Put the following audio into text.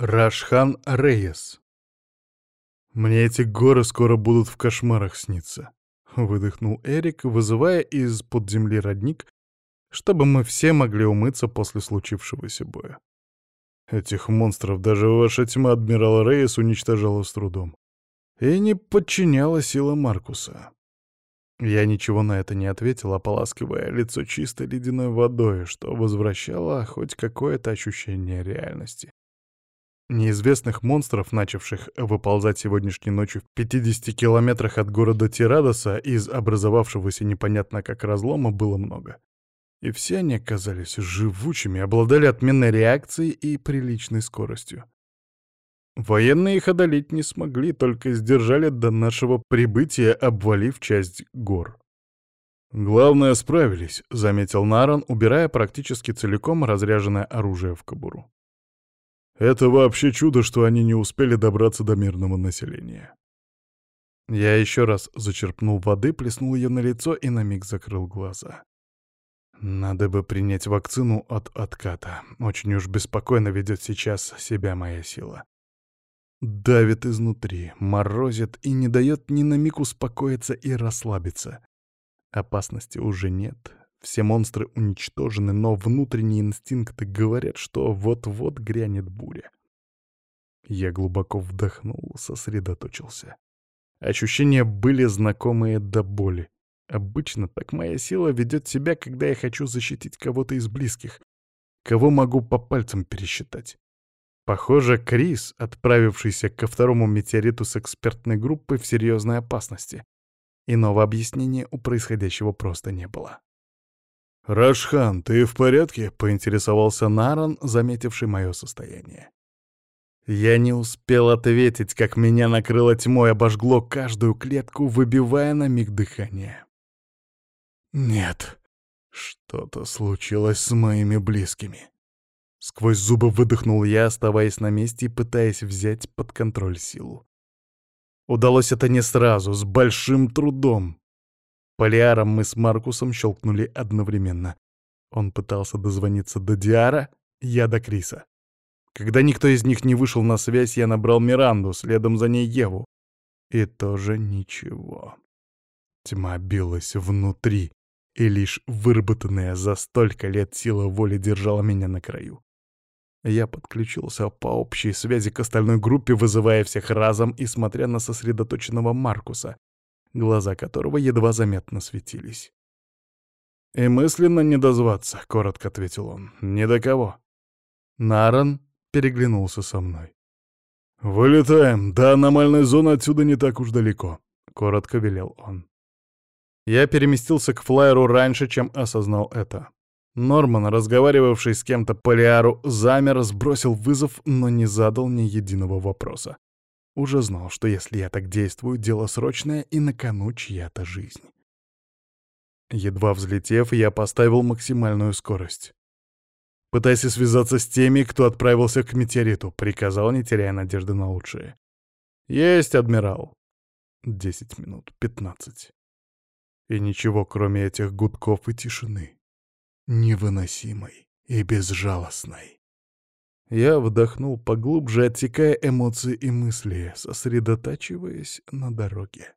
Рашхан Рейес. «Мне эти горы скоро будут в кошмарах сниться», — выдохнул Эрик, вызывая из-под земли родник, чтобы мы все могли умыться после случившегося боя. Этих монстров даже ваша тьма адмирала Рейес уничтожала с трудом. И не подчиняла сила Маркуса. Я ничего на это не ответил, ополаскивая лицо чистой ледяной водой, что возвращало хоть какое-то ощущение реальности. Неизвестных монстров, начавших выползать сегодняшней ночью в 50 километрах от города Тирадоса из образовавшегося непонятно как разлома, было много. И все они оказались живучими, обладали отменной реакцией и приличной скоростью. Военные их одолеть не смогли, только сдержали до нашего прибытия, обвалив часть гор. «Главное, справились», — заметил Наран, убирая практически целиком разряженное оружие в кобуру. Это вообще чудо, что они не успели добраться до мирного населения. Я еще раз зачерпнул воды, плеснул ее на лицо и на миг закрыл глаза. Надо бы принять вакцину от отката. Очень уж беспокойно ведет сейчас себя моя сила. Давит изнутри, морозит и не дает ни на миг успокоиться и расслабиться. Опасности уже нет, все монстры уничтожены, но внутренние инстинкты говорят, что вот-вот грянет буря. Я глубоко вдохнул, сосредоточился. Ощущения были знакомые до боли. Обычно так моя сила ведет себя, когда я хочу защитить кого-то из близких, кого могу по пальцам пересчитать. Похоже, Крис, отправившийся ко второму метеориту с экспертной группой, в серьезной опасности. Иного объяснения у происходящего просто не было. «Рашхан, ты в порядке?» — поинтересовался Наран, заметивший мое состояние. Я не успел ответить, как меня накрыло тьмой, обожгло каждую клетку, выбивая на миг дыхание. «Нет, что-то случилось с моими близкими». Сквозь зубы выдохнул я, оставаясь на месте и пытаясь взять под контроль силу. Удалось это не сразу, с большим трудом. Полиаром мы с Маркусом щелкнули одновременно. Он пытался дозвониться до Диара, я до Криса. Когда никто из них не вышел на связь, я набрал Миранду, следом за ней Еву. И тоже ничего. Тьма билась внутри, и лишь выработанная за столько лет сила воли держала меня на краю. Я подключился по общей связи к остальной группе, вызывая всех разом и смотря на сосредоточенного Маркуса, глаза которого едва заметно светились. «И мысленно не дозваться», — коротко ответил он. «Ни до кого». Наран переглянулся со мной. «Вылетаем. До аномальной зоны отсюда не так уж далеко», — коротко велел он. Я переместился к флайеру раньше, чем осознал это. Норман, разговаривавший с кем-то по Лиару, замер, сбросил вызов, но не задал ни единого вопроса. Уже знал, что если я так действую, дело срочное и на кону чья-то жизнь. Едва взлетев, я поставил максимальную скорость. «Пытайся связаться с теми, кто отправился к метеориту», — приказал, не теряя надежды на лучшее. «Есть, адмирал». Десять минут, пятнадцать. И ничего, кроме этих гудков и тишины. Невыносимой и безжалостной. Я вдохнул поглубже, отсекая эмоции и мысли, сосредотачиваясь на дороге.